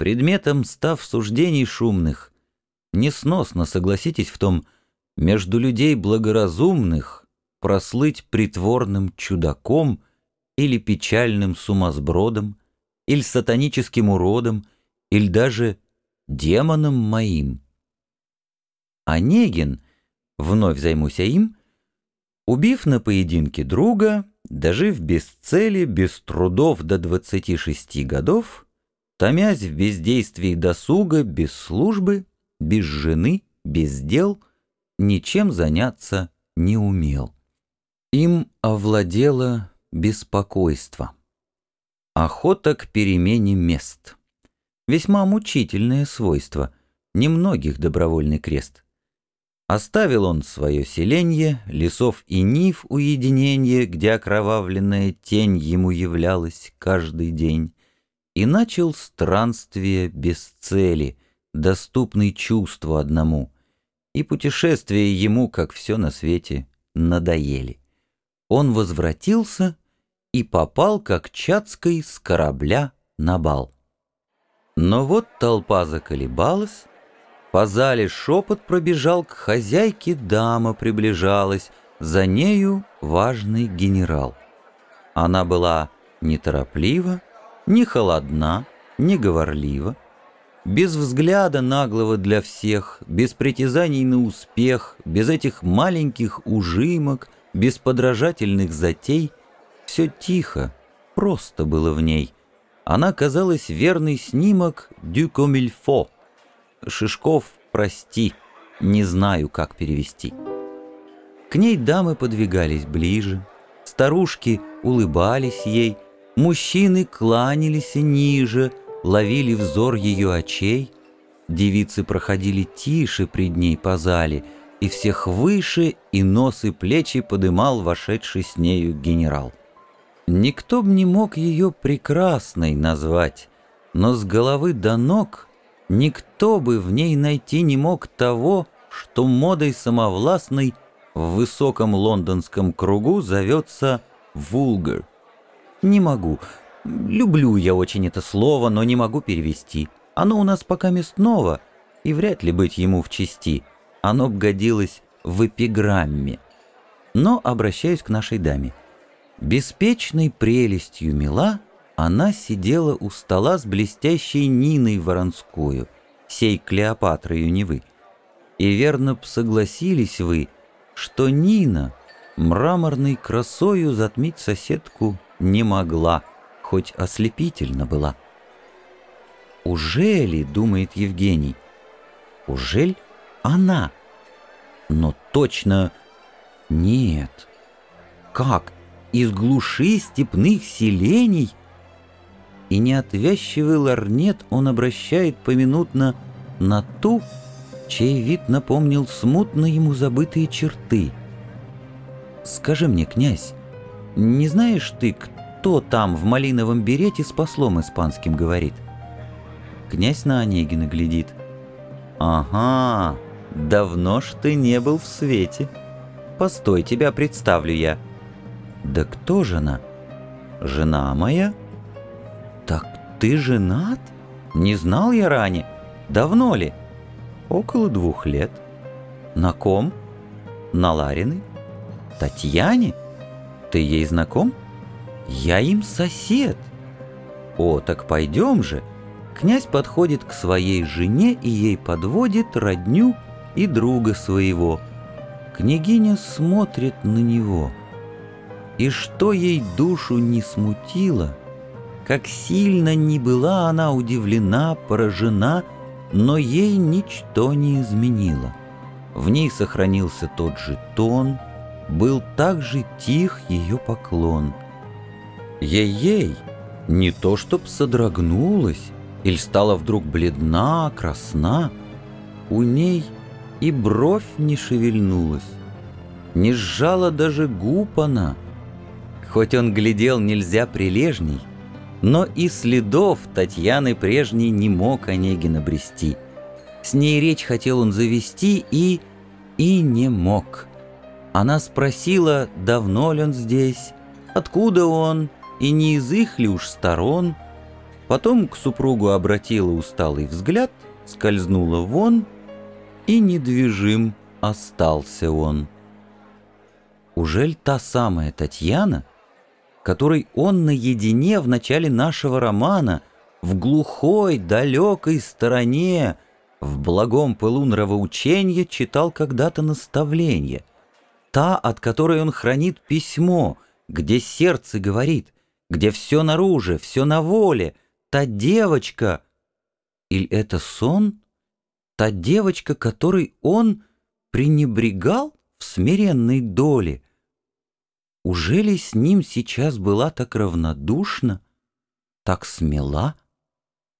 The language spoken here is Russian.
предметом став суждений шумных, несносно, согласитесь в том, между людей благоразумных прослыть притворным чудаком или печальным сумасбродом, или сатаническим уродом, или даже демоном моим. Онегин, вновь займуся им, убив на поединке друга, дожив без цели, без трудов до 26 годов, томясь в бездействии досуга, без службы, без жены, без дел, ничем заняться не умел. Им овладело беспокойство. Охота к перемене мест. Весьма мучительное свойство, немногих добровольный крест. Оставил он свое селенье, лесов и нив уединенье, где окровавленная тень ему являлась каждый день, и начал странствие без цели, доступный чувству одному, и путешествия ему, как все на свете, надоели. Он возвратился и попал, как Чацкой, с корабля на бал. Но вот толпа заколебалась, по зале шепот пробежал, к хозяйке дама приближалась, за нею важный генерал. Она была нетороплива, не холодна, не говорлива, без взгляда наглого для всех, без притязаний на успех, без этих маленьких ужимок, без подражательных затей, все тихо, просто было в ней. Она казалась верный снимок «Дю комильфо», Шишков, прости, не знаю, как перевести. К ней дамы подвигались ближе, старушки улыбались ей, мужчины кланялись ниже, ловили взор ее очей, девицы проходили тише пред ней по зале, и всех выше и нос и плечи подымал вошедший с нею генерал. Никто б не мог ее прекрасной назвать, но с головы до ног Никто бы в ней найти не мог того, что модой самовластной в высоком лондонском кругу зовется «вулгар». Не могу. Люблю я очень это слово, но не могу перевести. Оно у нас пока местного, и вряд ли быть ему в чести. Оно б годилось в эпиграмме. Но обращаюсь к нашей даме. Беспечной прелестью мила — она сидела у стола с блестящей Ниной Воронскую, сей Клеопатрою Невы. И верно б согласились вы, что Нина мраморной красою затмить соседку не могла, хоть ослепительно была. «Ужели, — думает Евгений, — ужель она? Но точно нет. Как из глуши степных селений и неотвязчивый ларнет он обращает поминутно на ту, чей вид напомнил смутно ему забытые черты. «Скажи мне, князь, не знаешь ты, кто там в малиновом берете с послом испанским говорит?» Князь на Онегина глядит. «Ага, давно ж ты не был в свете. Постой, тебя представлю я». «Да кто же она?» «Жена моя?» «Ты женат? Не знал я ранее. Давно ли?» «Около двух лет». «На ком?» «На Лариной». «Татьяне? Ты ей знаком?» «Я им сосед». «О, так пойдем же». Князь подходит к своей жене и ей подводит родню и друга своего. Княгиня смотрит на него. И что ей душу не смутило, как сильно ни была она удивлена, поражена, но ей ничто не изменило. В ней сохранился тот же тон, был также тих ее поклон. Ей-ей, не то чтоб содрогнулась, или стала вдруг бледна, красна, у ней и бровь не шевельнулась, не сжала даже губ она. Хоть он глядел нельзя прилежней, но и следов Татьяны прежней не мог Онегин обрести. С ней речь хотел он завести и... и не мог. Она спросила, давно ли он здесь, откуда он, и не из их ли уж сторон. Потом к супругу обратила усталый взгляд, скользнула вон, и недвижим остался он. Ужель та самая Татьяна, которой он наедине в начале нашего романа, в глухой, далекой стороне, в благом пылу нравоучения читал когда-то наставление, та, от которой он хранит письмо, где сердце говорит, где все наружу, все на воле, та девочка. Или это сон? Та девочка, которой он пренебрегал в смиренной доле. Ужели с ним сейчас была так равнодушна, так смела?